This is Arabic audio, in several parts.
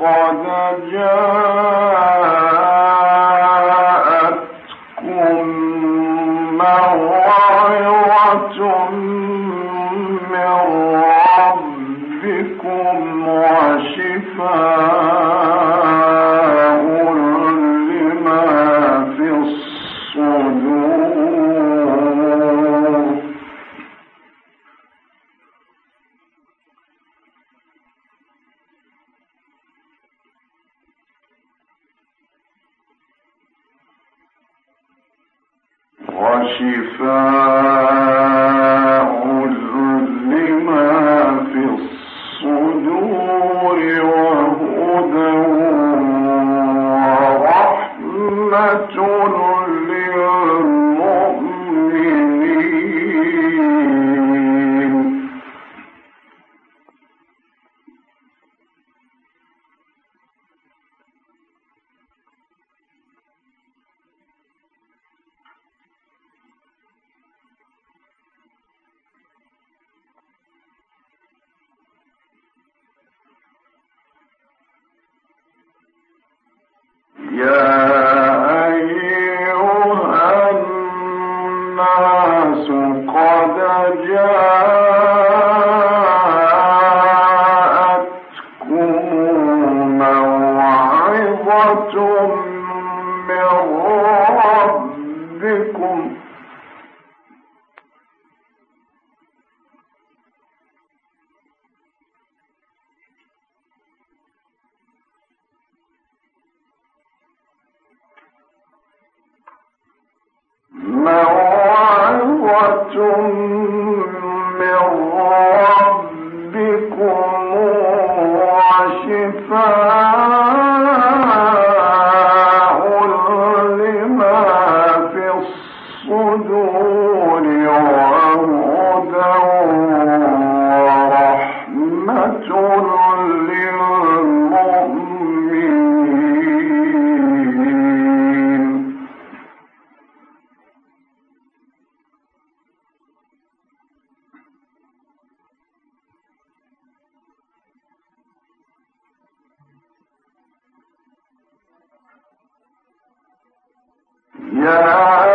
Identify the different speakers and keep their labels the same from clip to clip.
Speaker 1: لقد جاء يا Yeah.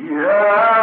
Speaker 1: Yeah.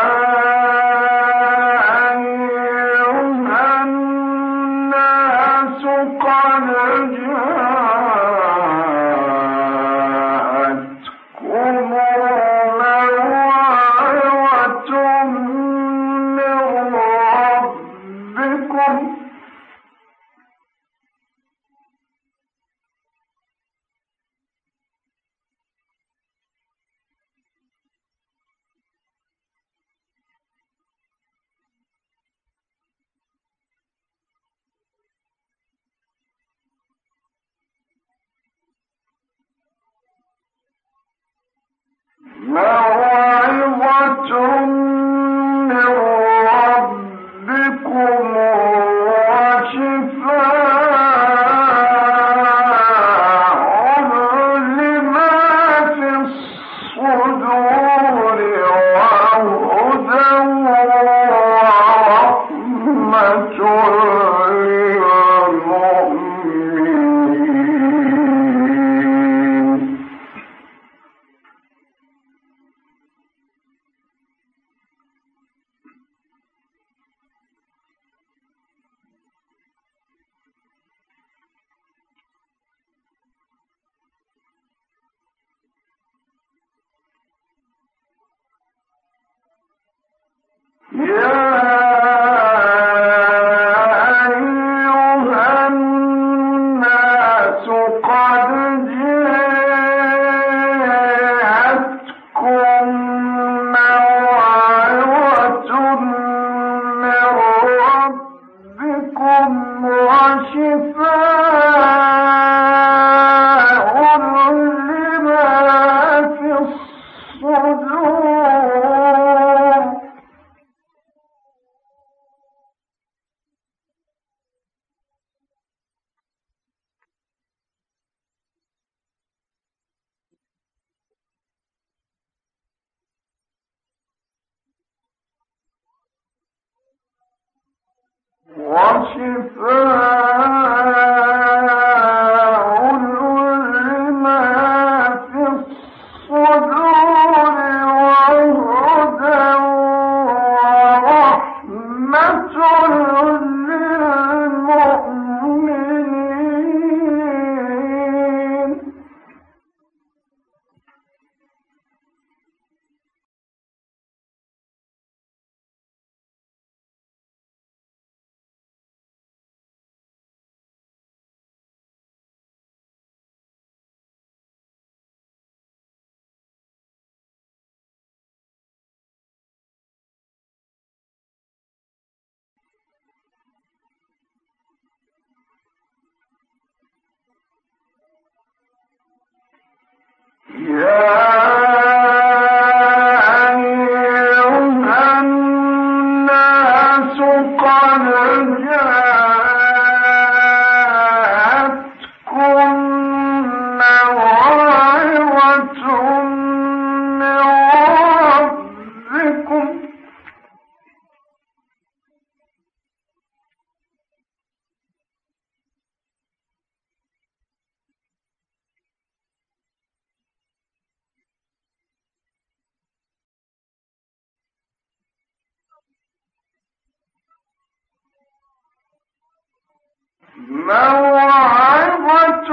Speaker 1: موعظة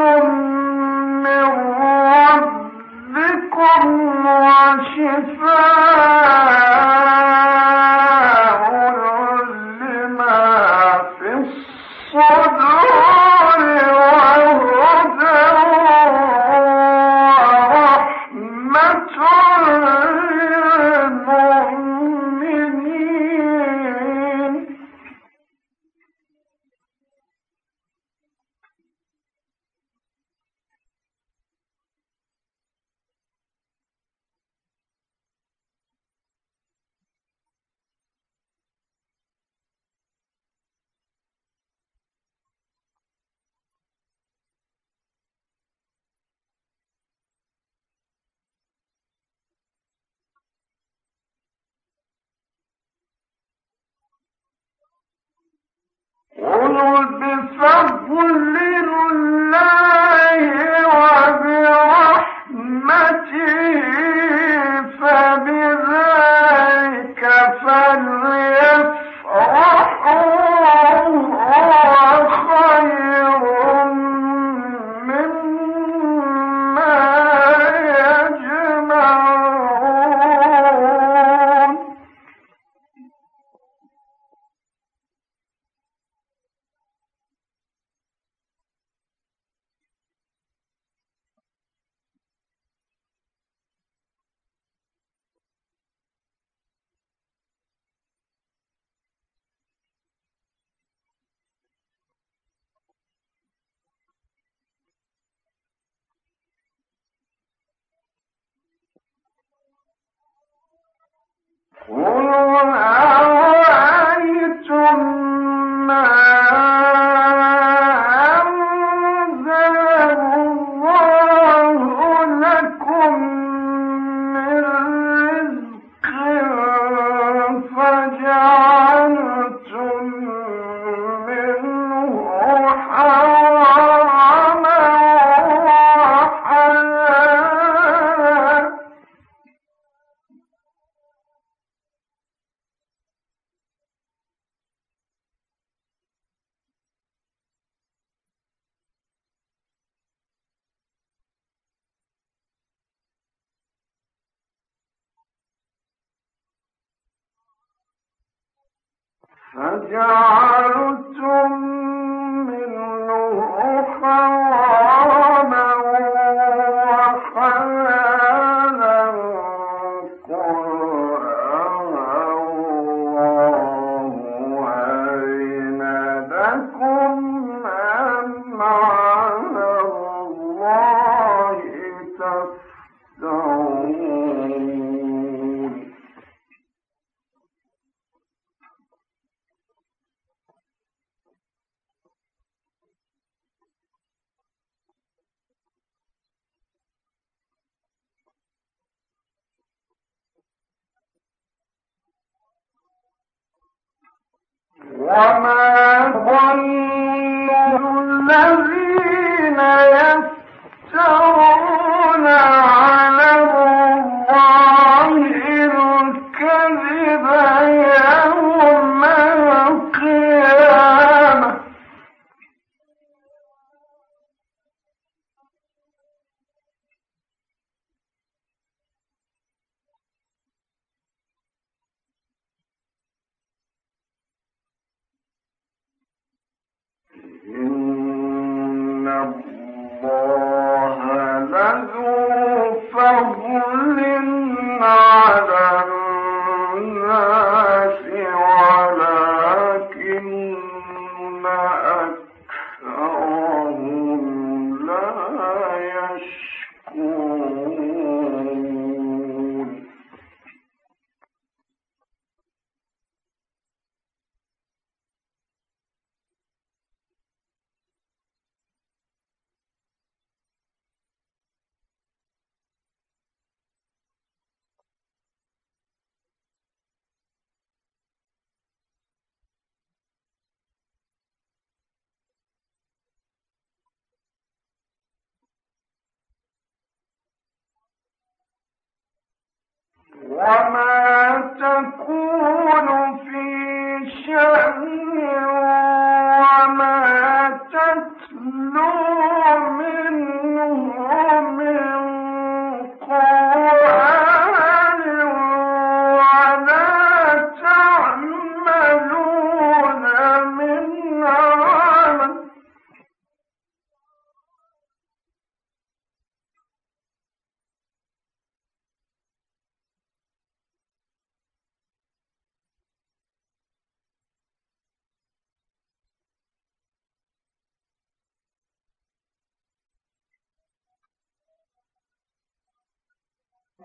Speaker 1: من ربكم وشفاء Oh, جعلتم Lord.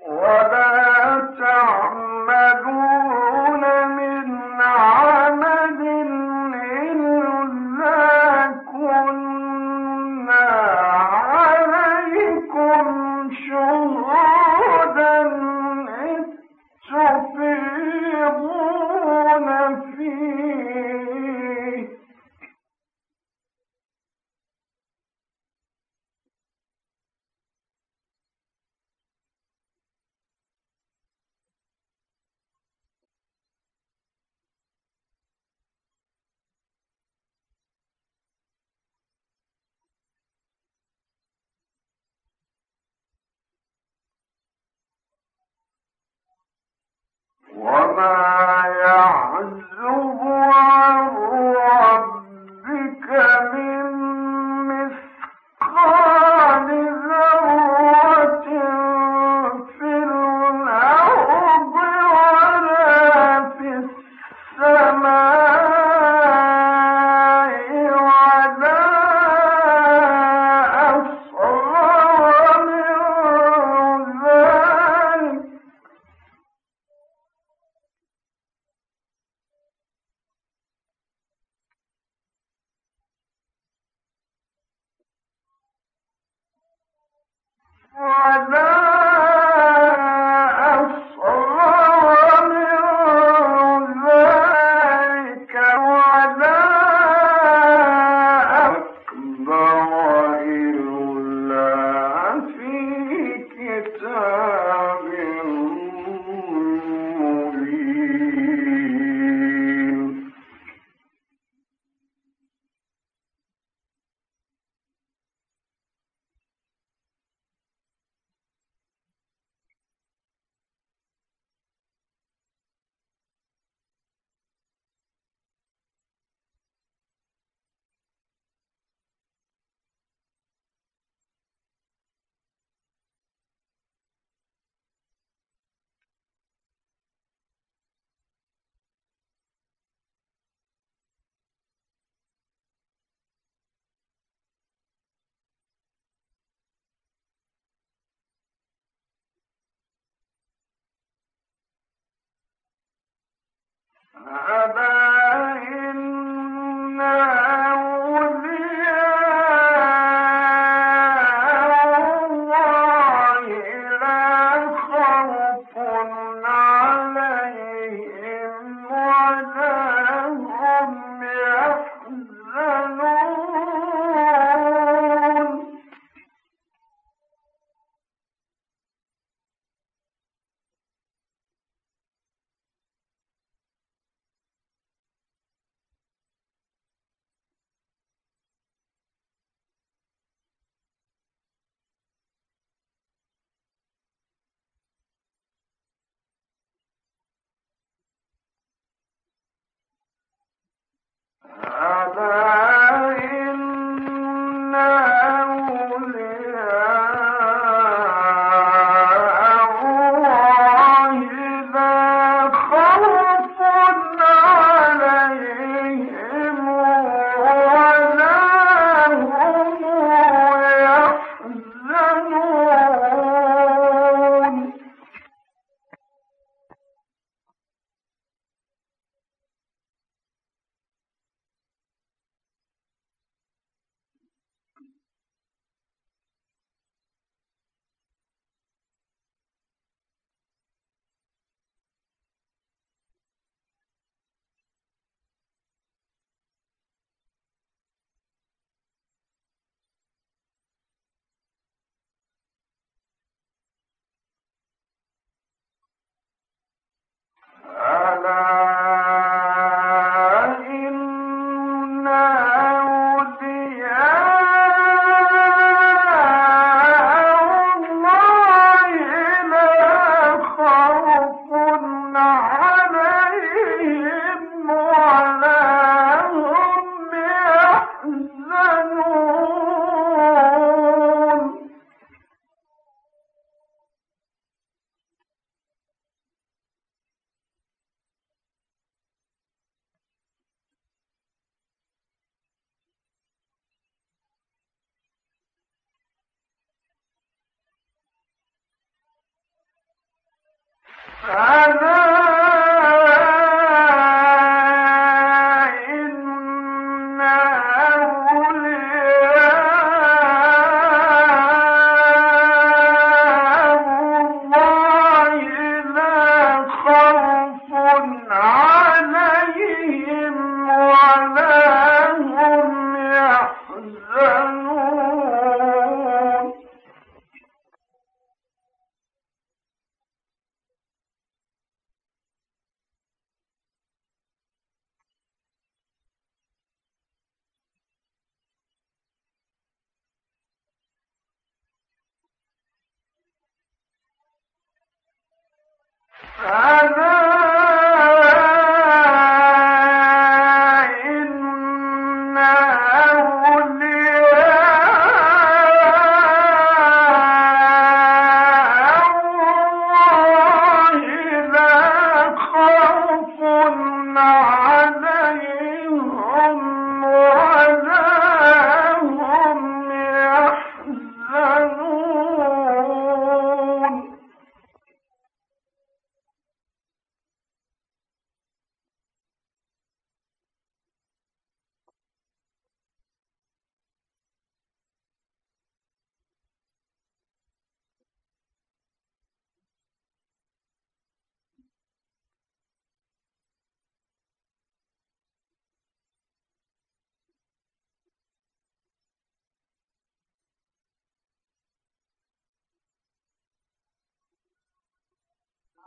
Speaker 1: 我的 ألا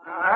Speaker 1: Huh?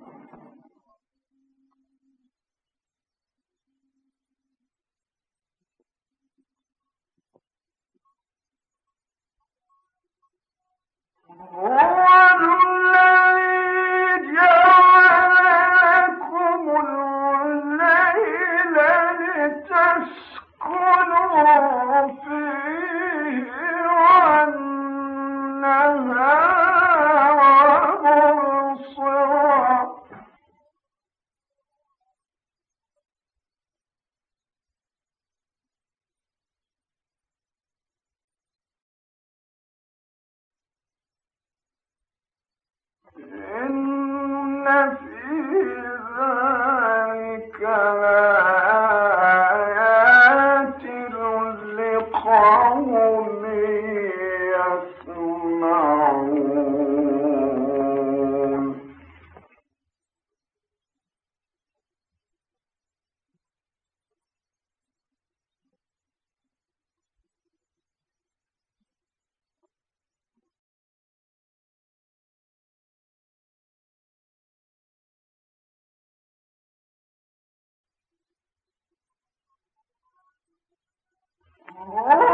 Speaker 1: Ah.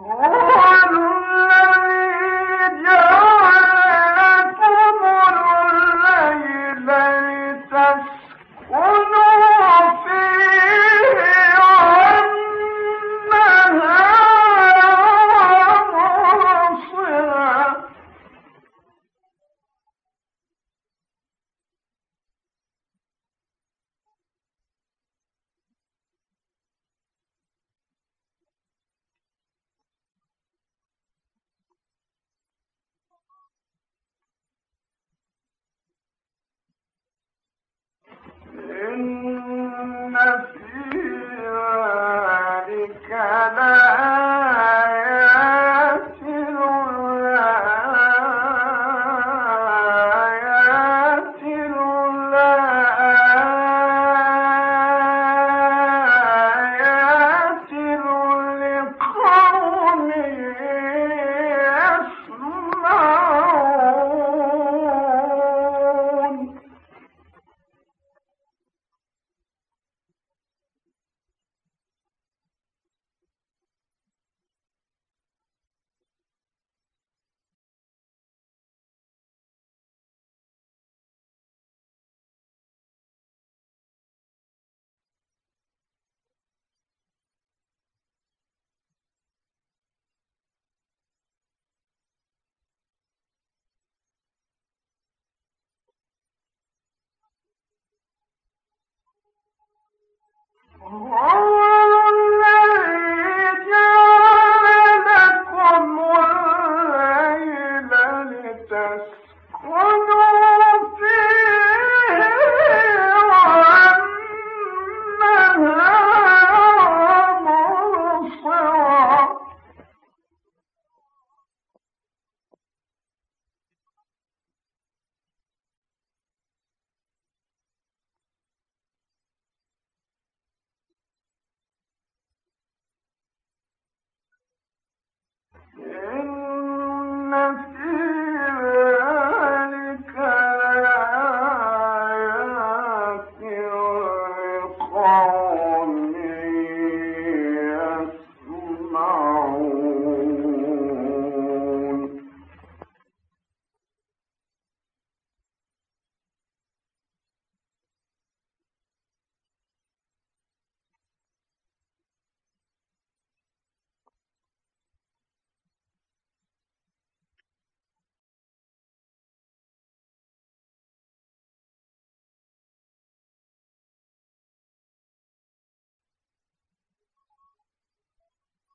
Speaker 1: Hola. Oh.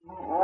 Speaker 1: Oh.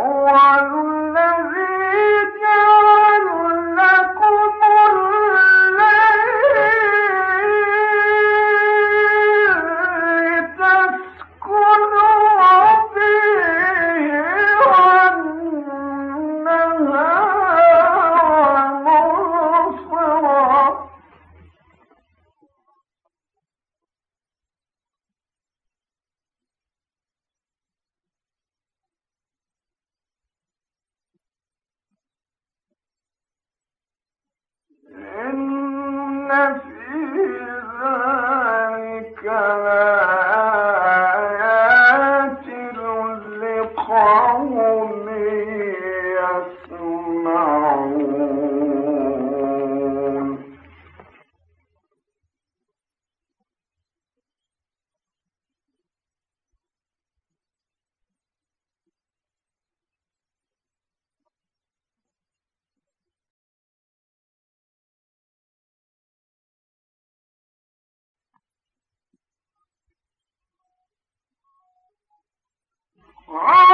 Speaker 1: Ah!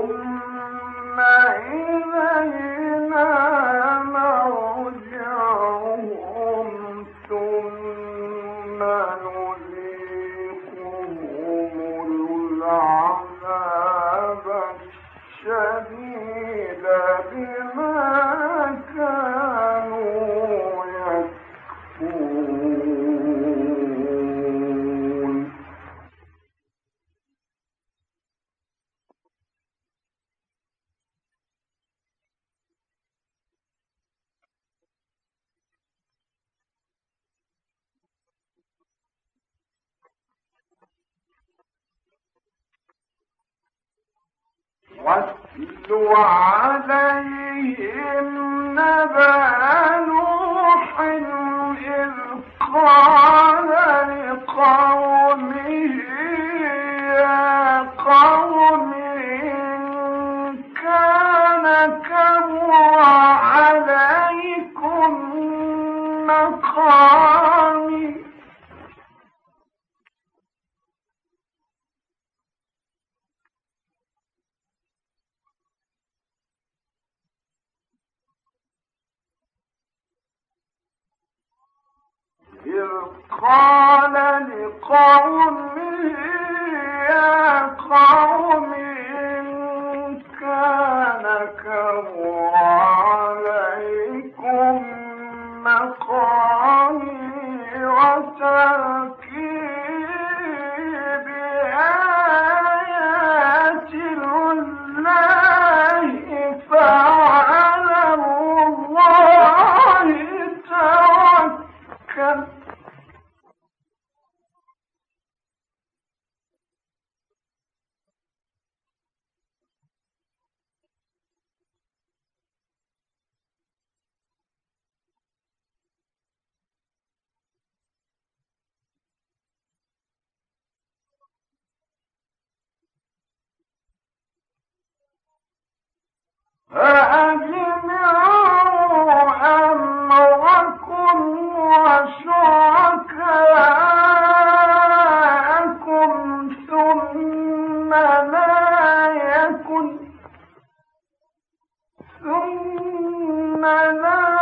Speaker 1: ثم हुआ قال لقومه يا قوم إن كان كبر عليكم مقامي وترك نذر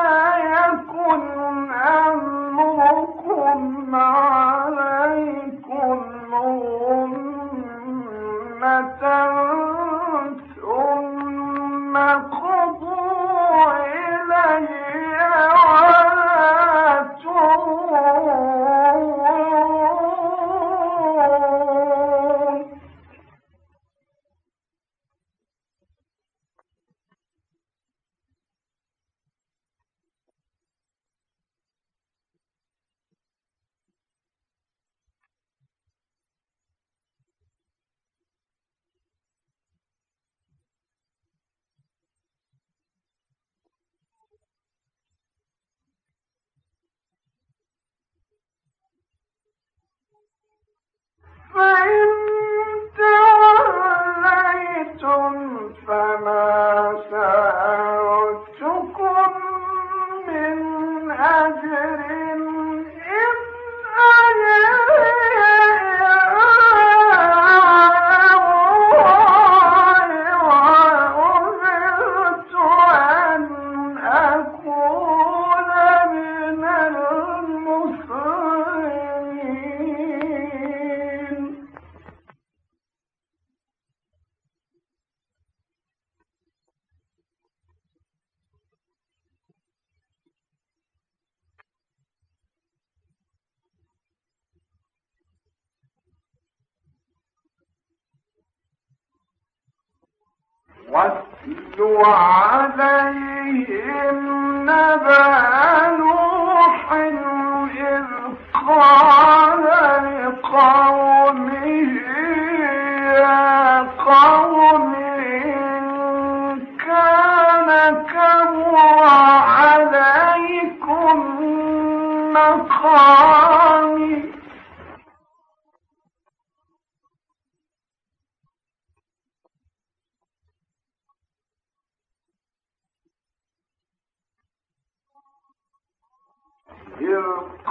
Speaker 1: واتل عليهم نبأ نوح إذ قال لقومه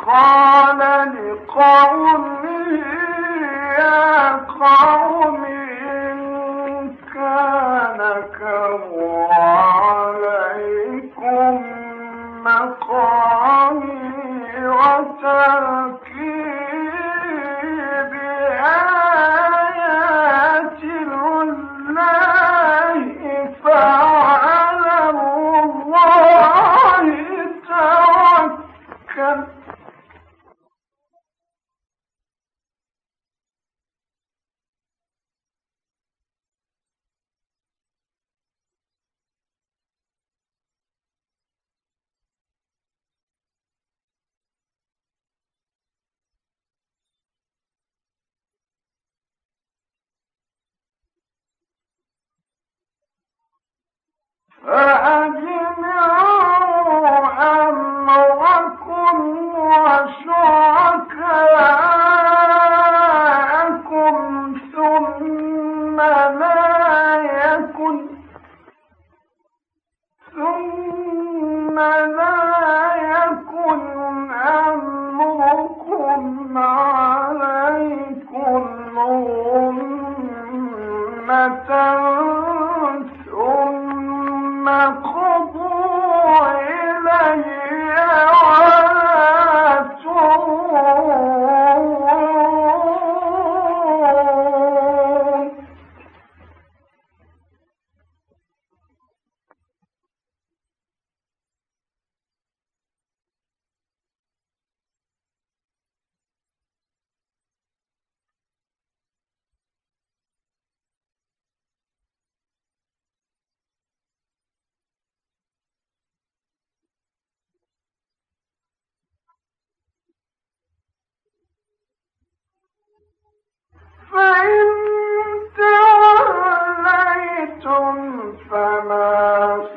Speaker 1: قال لقومه يا قوم إن كان كبر عليكم مقامي وتركي فأجمعوا فإن توليتم فما